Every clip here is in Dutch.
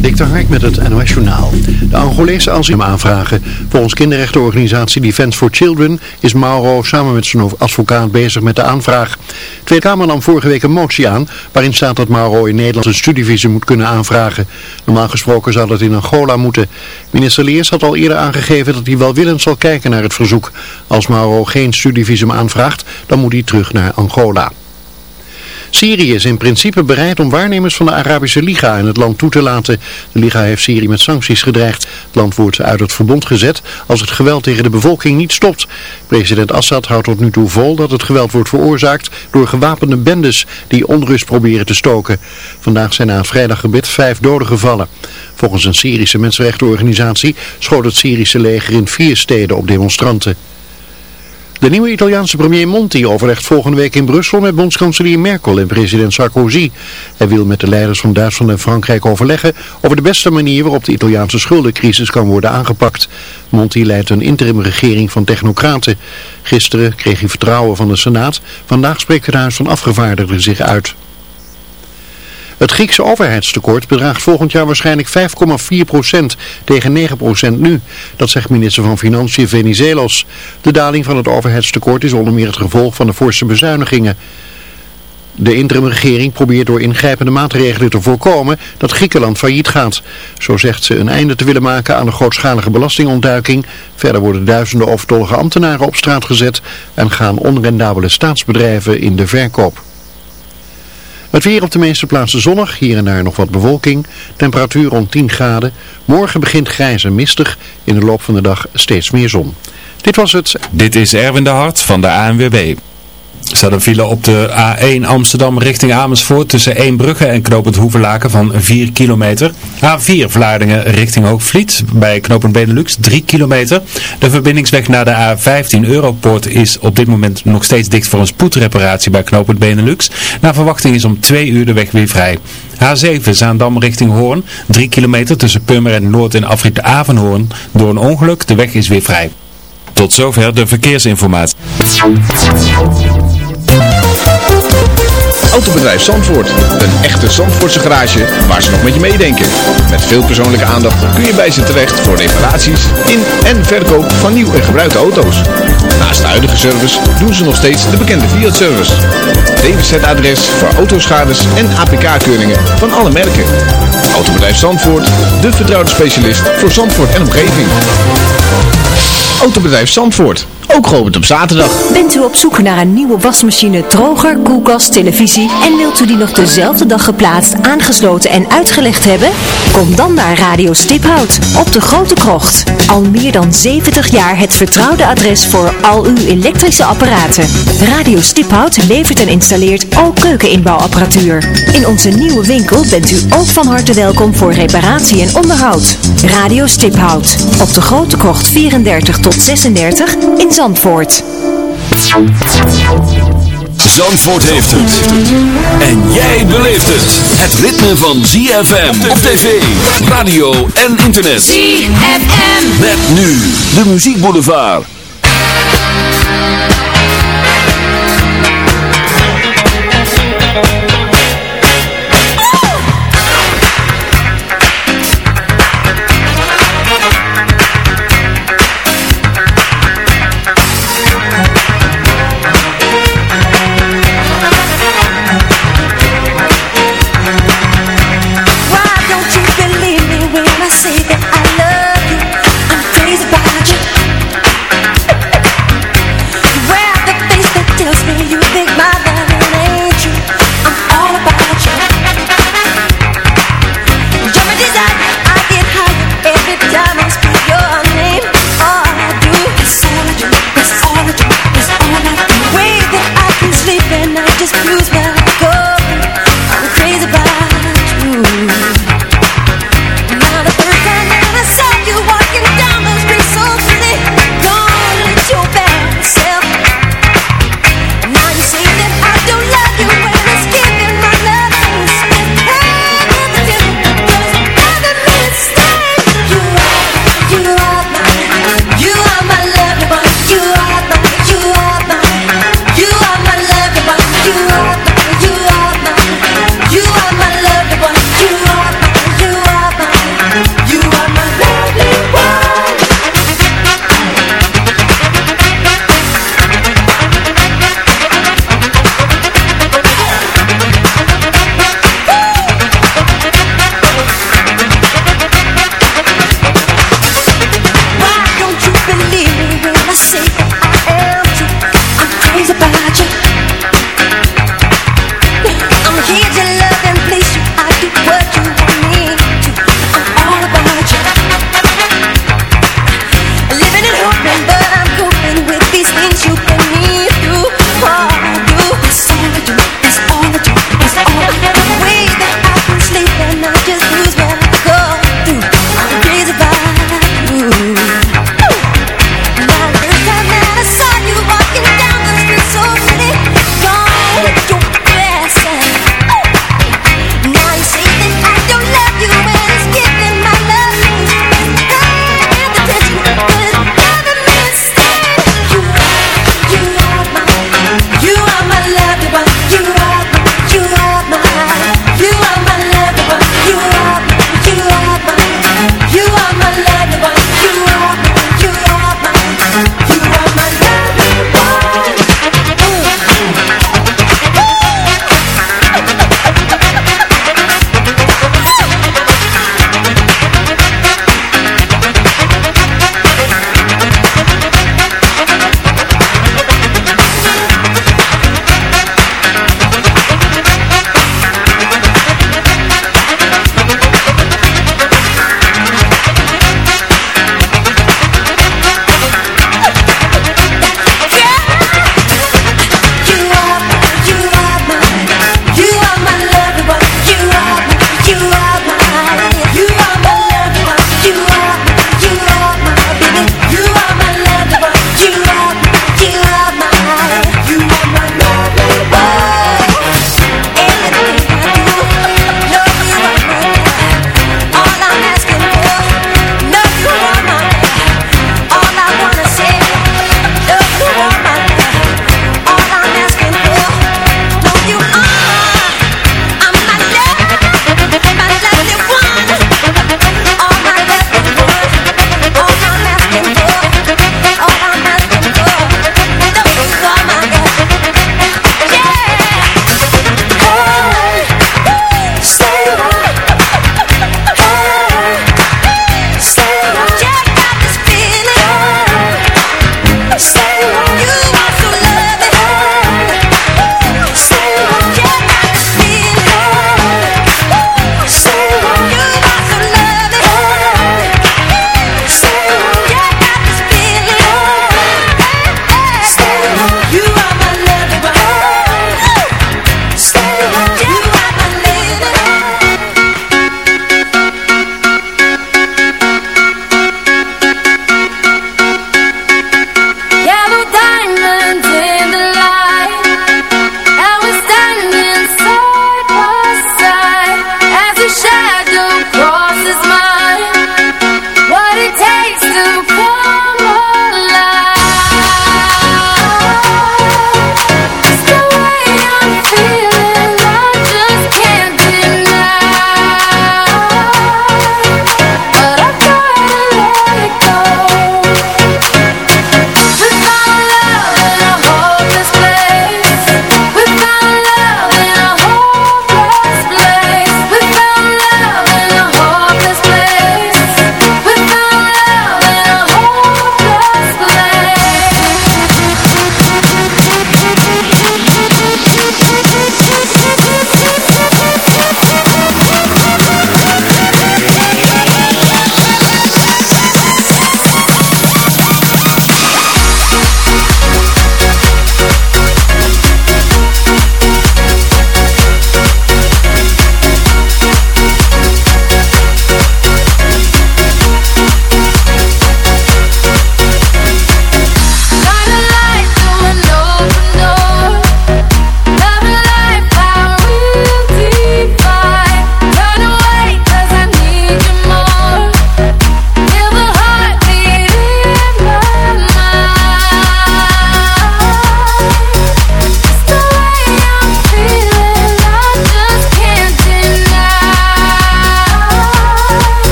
Dikter Hark met het NOS Journaal. De Angolese asiel aanvragen. Volgens kinderrechtenorganisatie Defense for Children is Mauro samen met zijn advocaat bezig met de aanvraag. Tweede Kamer nam vorige week een motie aan waarin staat dat Mauro in Nederland een studievisum moet kunnen aanvragen. Normaal gesproken zou dat in Angola moeten. Minister Leers had al eerder aangegeven dat hij welwillend zal kijken naar het verzoek. Als Mauro geen studievisum aanvraagt, dan moet hij terug naar Angola. Syrië is in principe bereid om waarnemers van de Arabische Liga in het land toe te laten. De Liga heeft Syrië met sancties gedreigd. Het land wordt uit het verbond gezet als het geweld tegen de bevolking niet stopt. President Assad houdt tot nu toe vol dat het geweld wordt veroorzaakt door gewapende bendes die onrust proberen te stoken. Vandaag zijn na het vrijdaggebed vijf doden gevallen. Volgens een Syrische mensenrechtenorganisatie schoot het Syrische leger in vier steden op demonstranten. De nieuwe Italiaanse premier Monti overlegt volgende week in Brussel met bondskanselier Merkel en president Sarkozy. Hij wil met de leiders van Duitsland en Frankrijk overleggen over de beste manier waarop de Italiaanse schuldencrisis kan worden aangepakt. Monti leidt een interimregering van technocraten. Gisteren kreeg hij vertrouwen van de Senaat. Vandaag spreekt het Huis van Afgevaardigden zich uit. Het Griekse overheidstekort bedraagt volgend jaar waarschijnlijk 5,4% tegen 9% nu. Dat zegt minister van Financiën Venizelos. De daling van het overheidstekort is onder meer het gevolg van de forse bezuinigingen. De interimregering probeert door ingrijpende maatregelen te voorkomen dat Griekenland failliet gaat. Zo zegt ze een einde te willen maken aan de grootschalige belastingontduiking. Verder worden duizenden overtollige ambtenaren op straat gezet en gaan onrendabele staatsbedrijven in de verkoop. Het weer op de meeste plaatsen zonnig, hier en daar nog wat bewolking. Temperatuur rond 10 graden. Morgen begint grijs en mistig. In de loop van de dag steeds meer zon. Dit was het. Dit is Erwin de Hart van de ANWB. Staat een file op de A1 Amsterdam richting Amersfoort tussen Eembrugge en knooppunt Hoevelaken van 4 kilometer. A4 Vlaardingen richting Hoogvliet bij knooppunt Benelux 3 kilometer. De verbindingsweg naar de A15 Europoort is op dit moment nog steeds dicht voor een spoedreparatie bij knooppunt Benelux. Naar verwachting is om 2 uur de weg weer vrij. A7 Zaandam richting Hoorn 3 kilometer tussen Purmerend Noord en Afrit Avenhoorn. Door een ongeluk, de weg is weer vrij. Tot zover de verkeersinformatie. Autobedrijf Zandvoort. Een echte Zandvoortse garage waar ze nog met je meedenken. Met veel persoonlijke aandacht kun je bij ze terecht voor reparaties in en verkoop van nieuw en gebruikte auto's. Naast de huidige service doen ze nog steeds de bekende Fiat-service. DWZ-adres voor autoschades en APK-keuringen van alle merken. Autobedrijf Zandvoort, de vertrouwde specialist voor Zandvoort en omgeving. Autobedrijf Zandvoort. Ook geopend op zaterdag. Bent u op zoek naar een nieuwe wasmachine, droger, koelkast, televisie en wilt u die nog dezelfde dag geplaatst, aangesloten en uitgelegd hebben? Kom dan naar Radio Stiphout op de Grote Krocht. Al meer dan 70 jaar het vertrouwde adres voor al uw elektrische apparaten. Radio Stiphout levert en installeert ook keukeninbouwapparatuur. In onze nieuwe winkel bent u ook van harte welkom voor reparatie en onderhoud. Radio Stiphout op de Grote Krocht 34 tot 36 in Zandvoort. Zandvoort heeft het. En jij beleeft het. Het ritme van ZFM op tv, radio en internet. ZFM. Met nu de Yeah.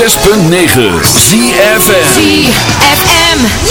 106.9 ZFM ZFM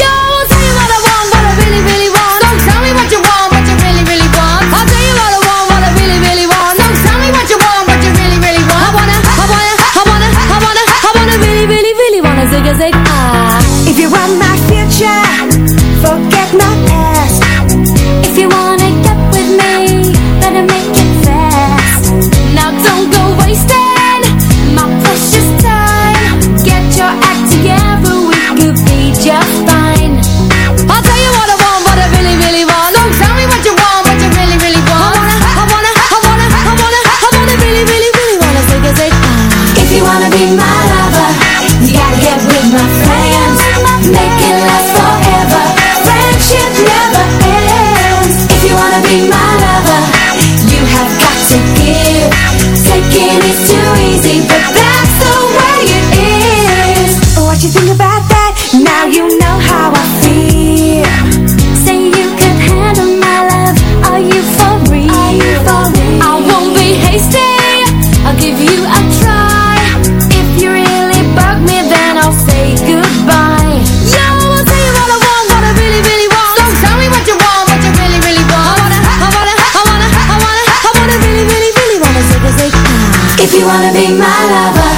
wanna be my lover.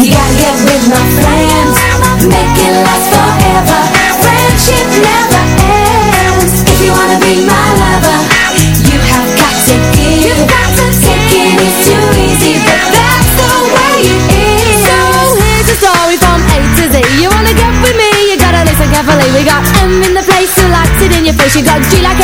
You gotta get with my friends Make it last forever. Friendship never ends. If you wanna be my lover You have got to give. You got to Taking it's too easy But that's the way it is. So here's a story from A to Z. You wanna get with me? You gotta listen carefully. We got M in the place. So like it in your face. You got G like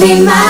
be mine.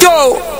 Go.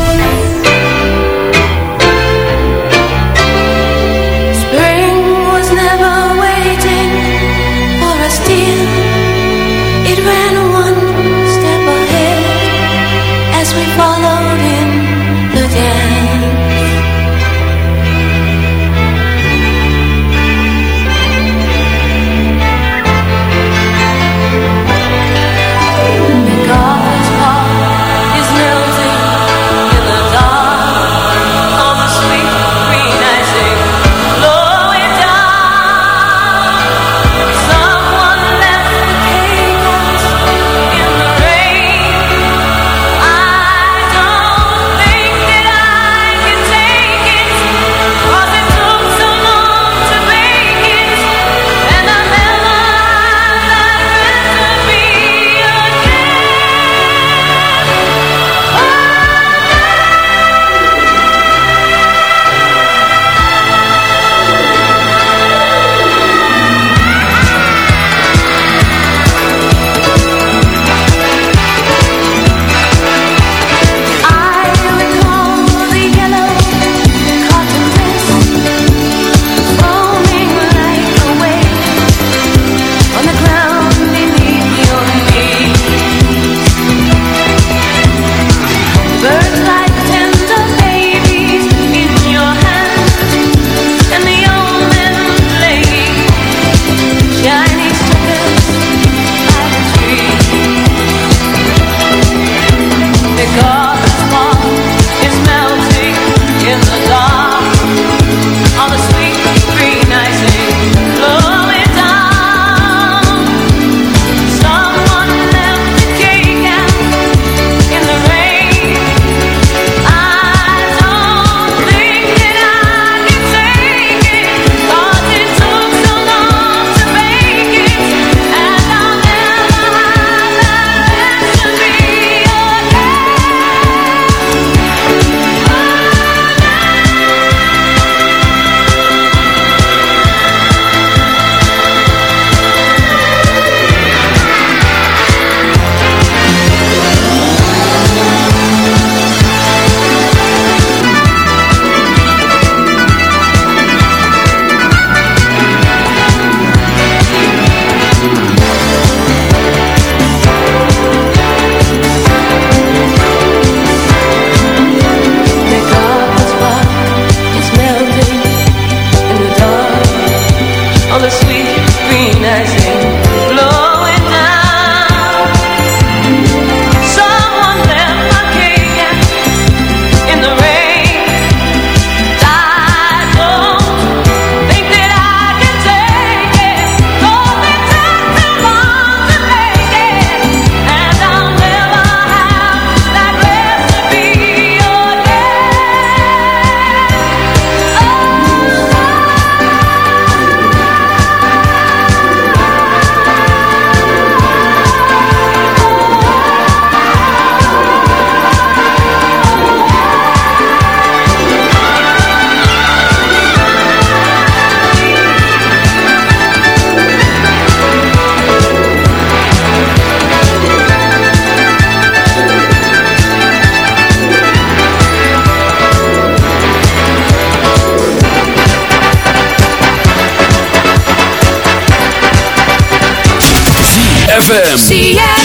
ZFM.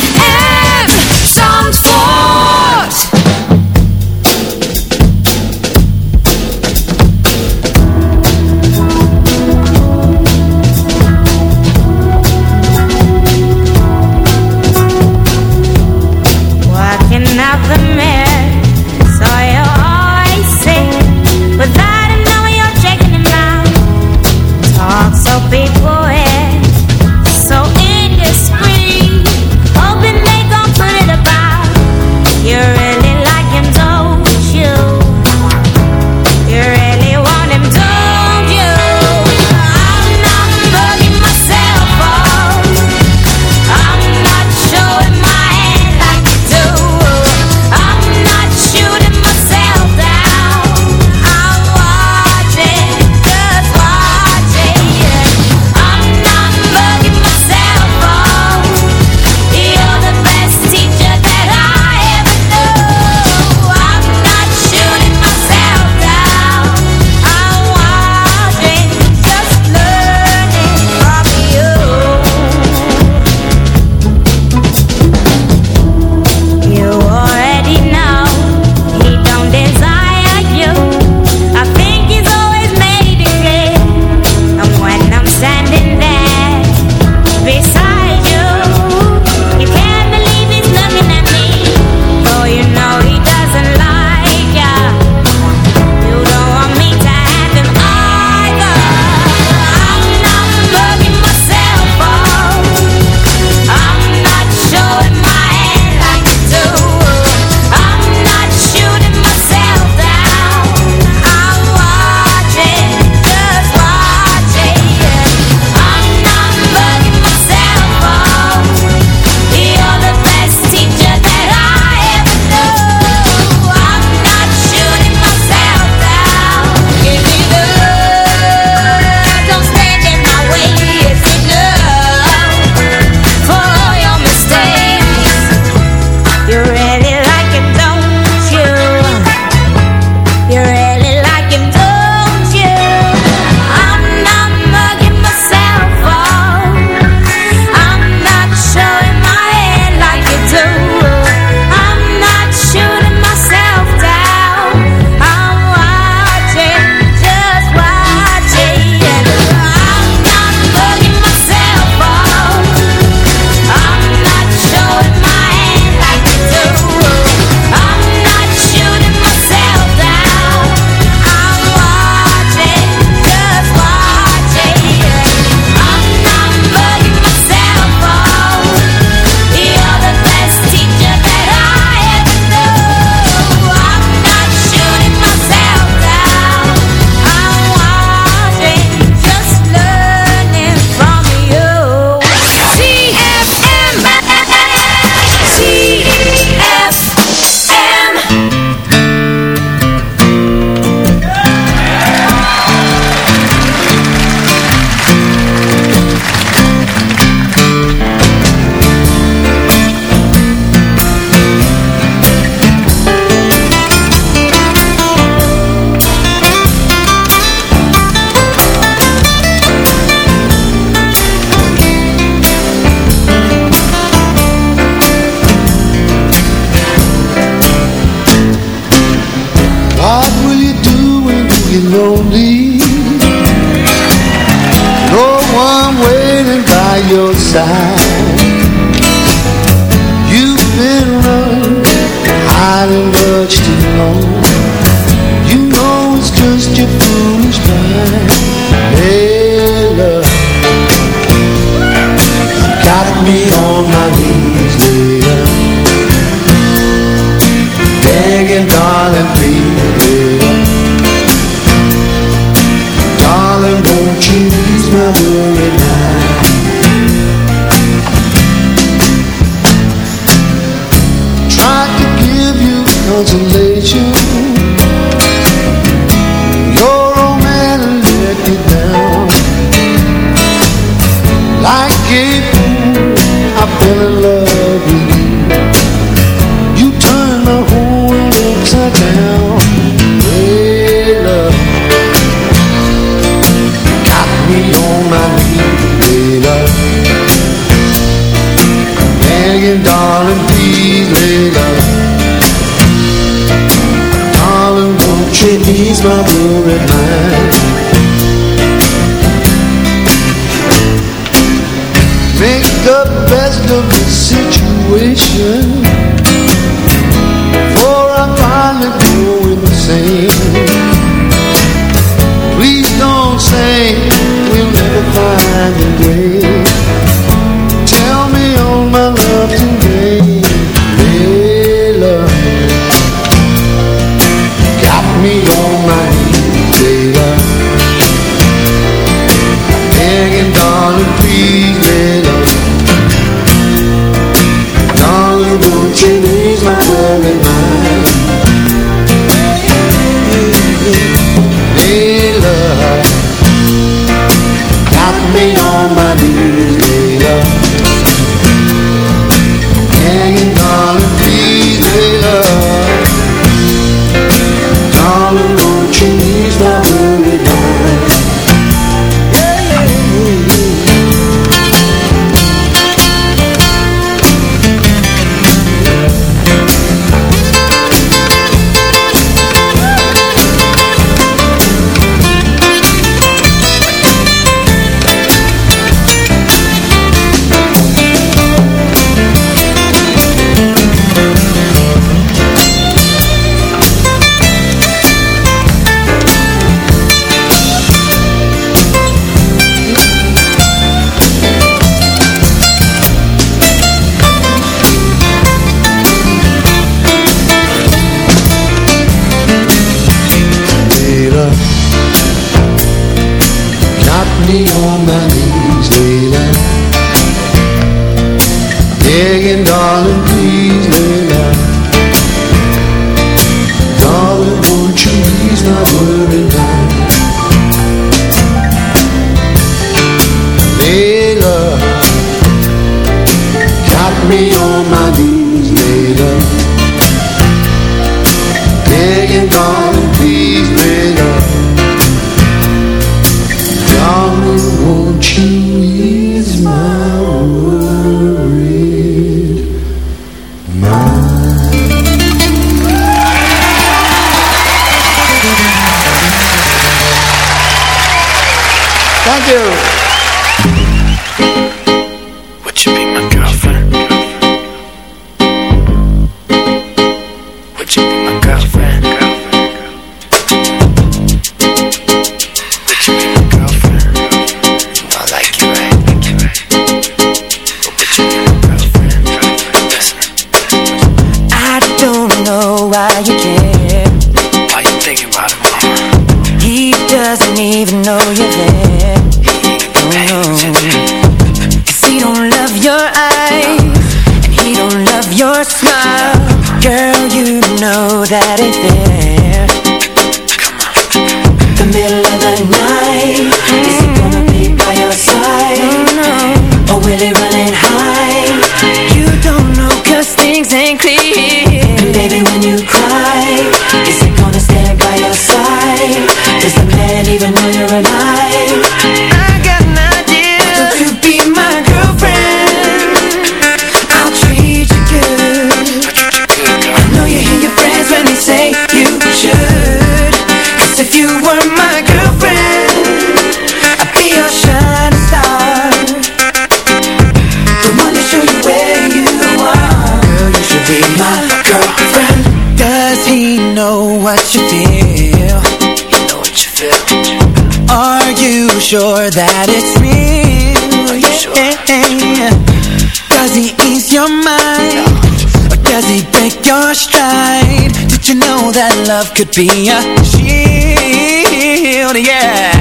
that love could be a shield, yeah.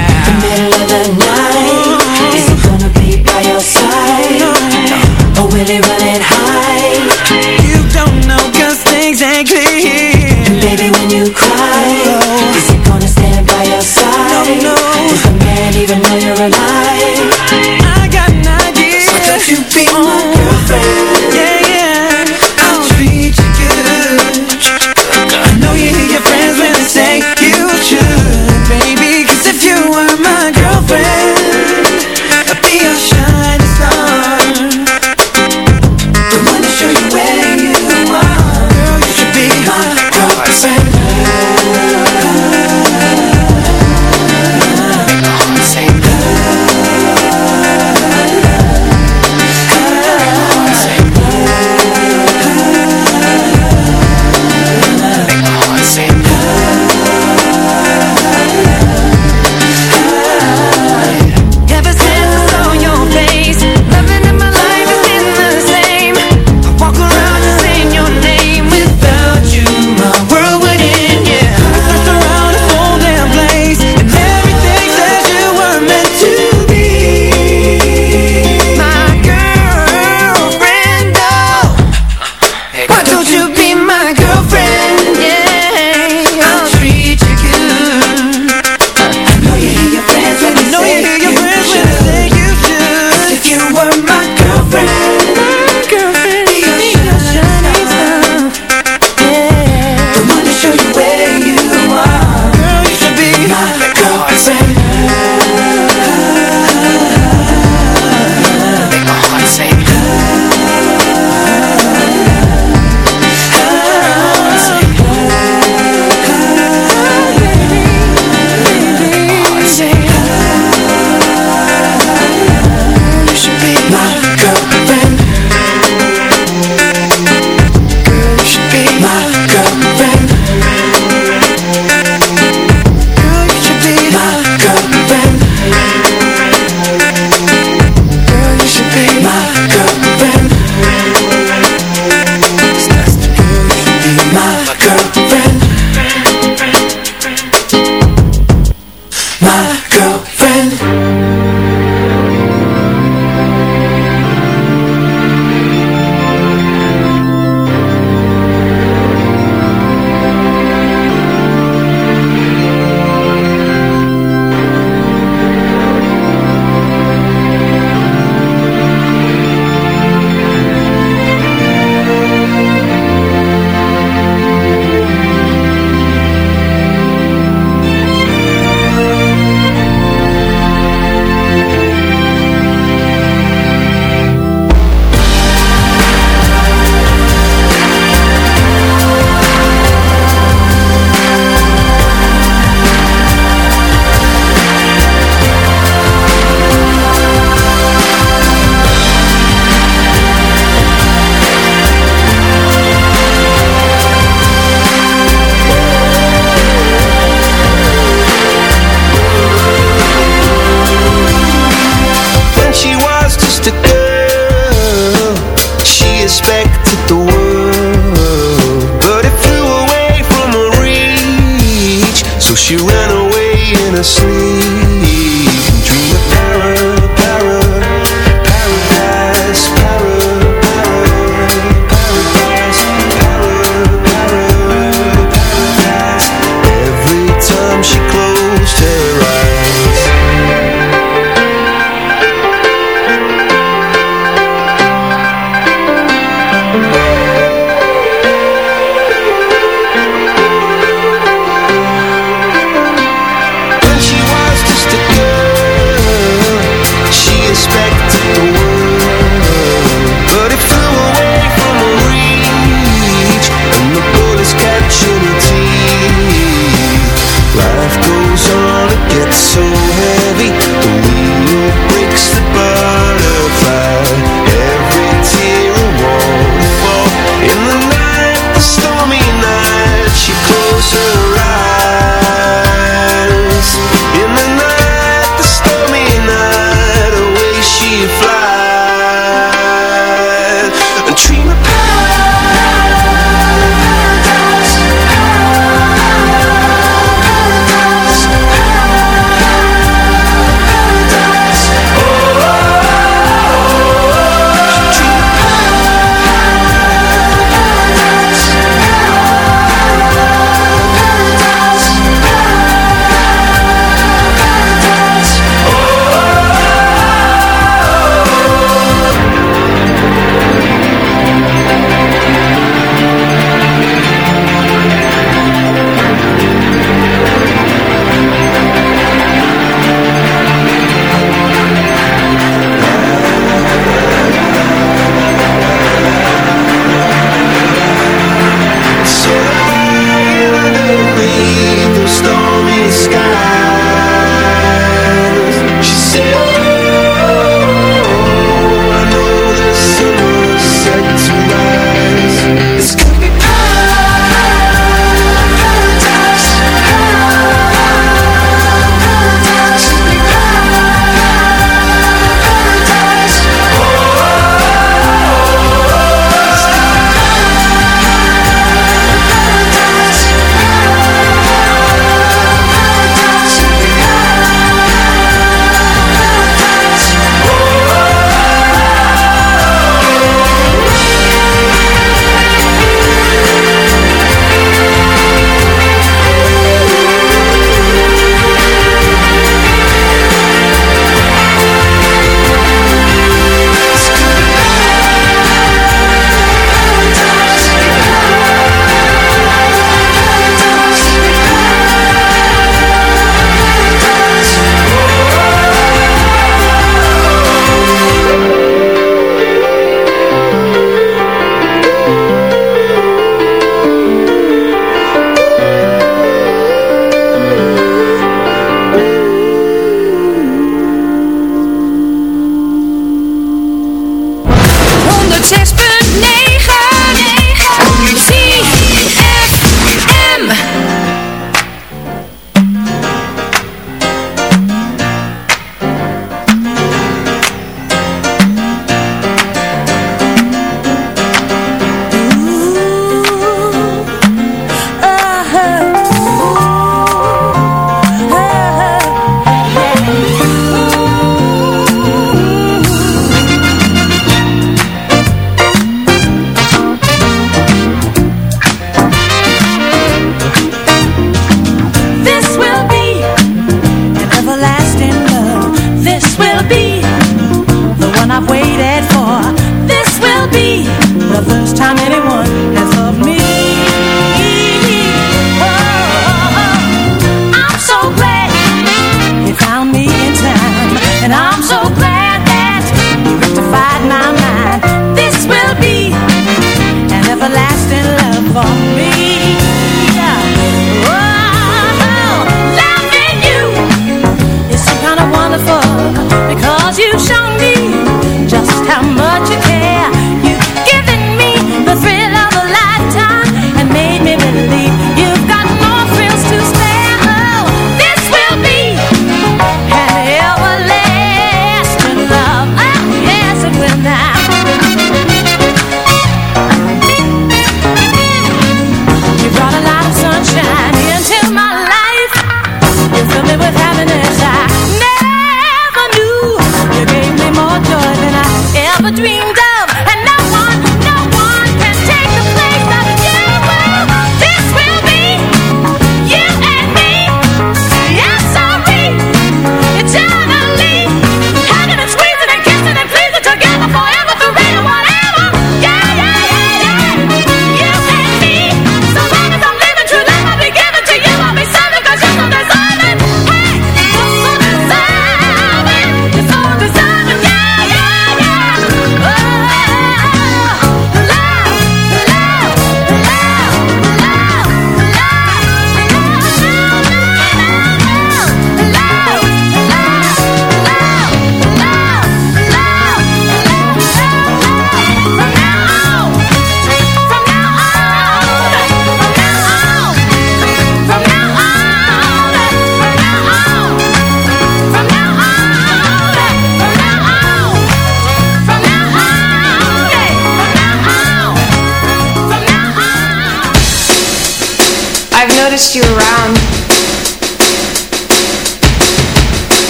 she ran away in a sleep.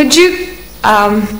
Would you um,